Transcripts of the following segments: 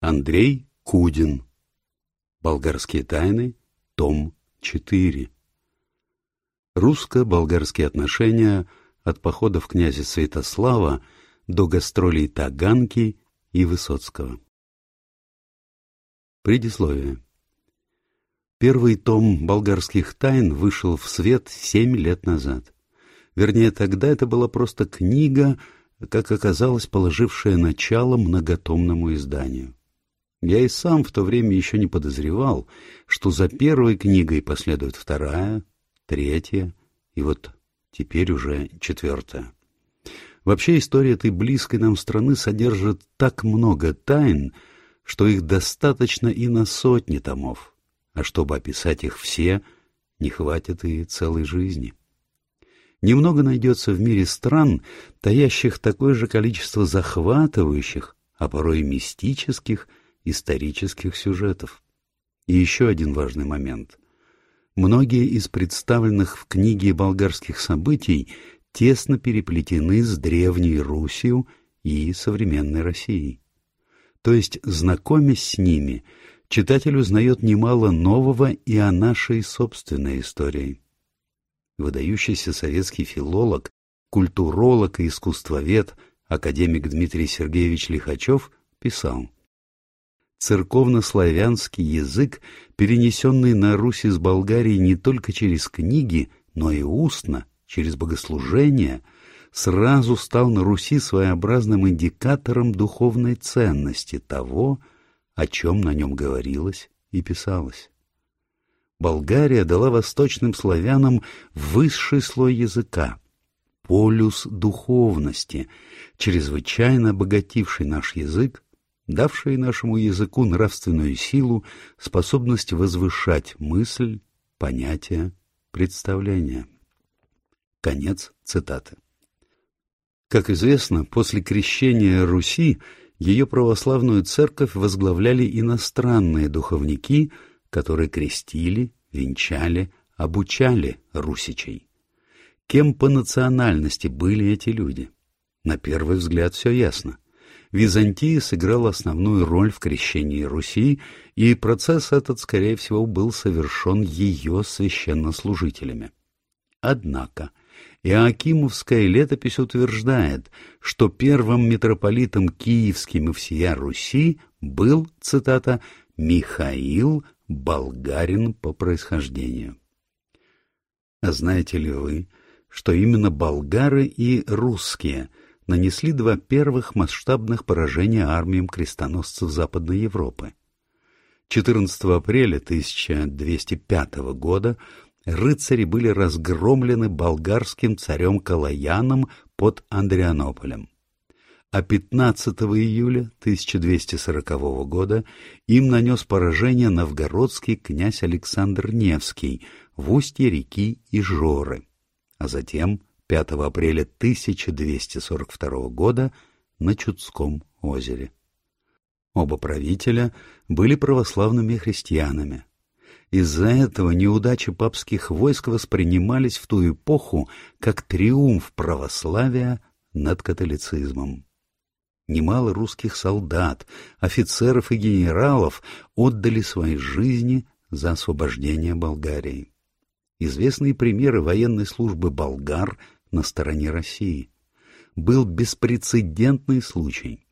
Андрей Кудин. Болгарские тайны. Том 4. Русско-болгарские отношения от походов князя Святослава до гастролей Таганки и Высоцкого. Предисловие. Первый том болгарских тайн вышел в свет семь лет назад. Вернее, тогда это была просто книга, как оказалось, положившая начало многотомному изданию. Я и сам в то время еще не подозревал, что за первой книгой последует вторая, третья и вот теперь уже четвертая. Вообще история этой близкой нам страны содержит так много тайн, что их достаточно и на сотни томов, а чтобы описать их все, не хватит и целой жизни. Немного найдется в мире стран, таящих такое же количество захватывающих, а порой и мистических, исторических сюжетов. И еще один важный момент. Многие из представленных в книге болгарских событий тесно переплетены с Древней Русью и современной Россией. То есть, знакомясь с ними, читатель узнает немало нового и о нашей собственной истории выдающийся советский филолог, культуролог и искусствовед, академик Дмитрий Сергеевич Лихачев, писал Церковно-славянский язык, перенесенный на Русь из Болгарии не только через книги, но и устно, через богослужения, сразу стал на Руси своеобразным индикатором духовной ценности того, о чем на нем говорилось и писалось. Болгария дала восточным славянам высший слой языка, полюс духовности, чрезвычайно обогативший наш язык, давший нашему языку нравственную силу, способность возвышать мысль, понятия, представления. Конец цитаты. Как известно, после крещения Руси ее православную церковь возглавляли иностранные духовники – которые крестили, венчали, обучали русичей. Кем по национальности были эти люди? На первый взгляд все ясно. Византия сыграла основную роль в крещении Руси, и процесс этот, скорее всего, был совершен ее священнослужителями. Однако Иоакимовская летопись утверждает, что первым митрополитом киевским и всея Руси был, цитата, «Михаил болгарин по происхождению. А знаете ли вы, что именно болгары и русские нанесли два первых масштабных поражения армиям крестоносцев Западной Европы? 14 апреля 1205 года рыцари были разгромлены болгарским царем Калаяном под Андрианополем а 15 июля 1240 года им нанес поражение новгородский князь Александр Невский в устье реки Ижоры, а затем 5 апреля 1242 года на Чудском озере. Оба правителя были православными христианами. Из-за этого неудачи папских войск воспринимались в ту эпоху как триумф православия над католицизмом. Немало русских солдат, офицеров и генералов отдали свои жизни за освобождение Болгарии. Известные примеры военной службы болгар на стороне России. Был беспрецедентный случай.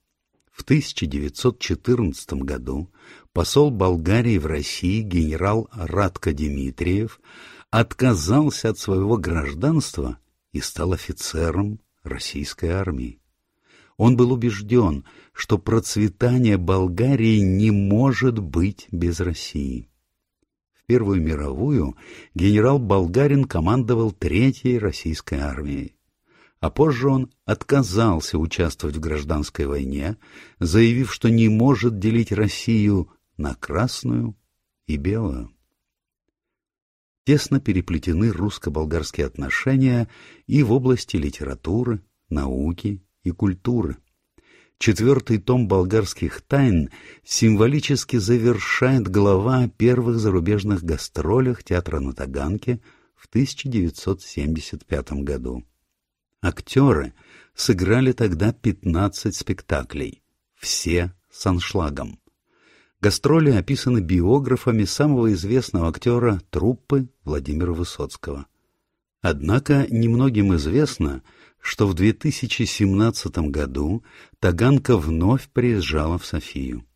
В 1914 году посол Болгарии в России генерал Радко Дмитриев отказался от своего гражданства и стал офицером российской армии. Он был убежден, что процветание Болгарии не может быть без России. Первую мировую генерал Болгарин командовал Третьей российской армией. А позже он отказался участвовать в гражданской войне, заявив, что не может делить Россию на красную и белую. Тесно переплетены русско-болгарские отношения и в области литературы, науки и культуры. Четвертый том болгарских тайн символически завершает глава о первых зарубежных гастролях театра на Таганке в 1975 году. Актеры сыграли тогда 15 спектаклей, все с аншлагом, Гастроли описаны биографами самого известного актера труппы Владимира Высоцкого. Однако немногим известно, что в 2017 году Таганка вновь приезжала в Софию.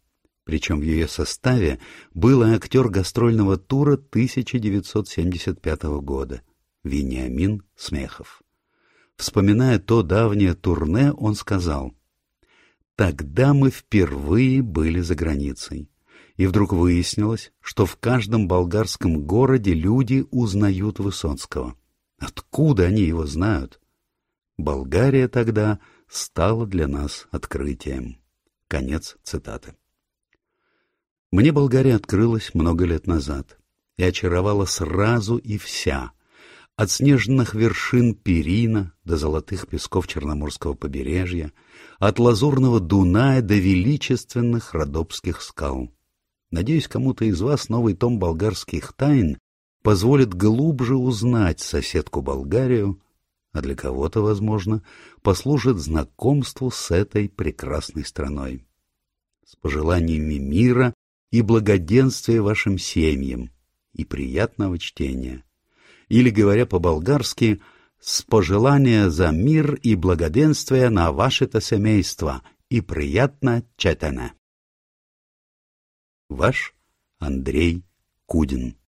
Причем в ее составе был актер гастрольного тура 1975 года Вениамин Смехов. Вспоминая то давнее турне, он сказал, «Тогда мы впервые были за границей, и вдруг выяснилось, что в каждом болгарском городе люди узнают Высоцкого. Откуда они его знают? Болгария тогда стала для нас открытием». Конец цитаты. Мне Болгария открылась много лет назад и очаровала сразу и вся — от снежных вершин Перина до золотых песков Черноморского побережья, от лазурного Дуная до величественных Родопских скал. Надеюсь, кому-то из вас новый том болгарских тайн позволит глубже узнать соседку Болгарию, а для кого-то, возможно, послужит знакомству с этой прекрасной страной. С пожеланиями мира и благоденствия вашим семьям и приятного чтения или, говоря по-болгарски, «С пожелания за мир и благоденствие на ваше-то семейство и приятно четене». Ваш Андрей Кудин